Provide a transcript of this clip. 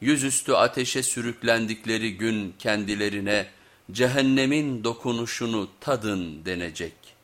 yüzüstü ateşe sürüklendikleri gün kendilerine cehennemin dokunuşunu tadın denecek.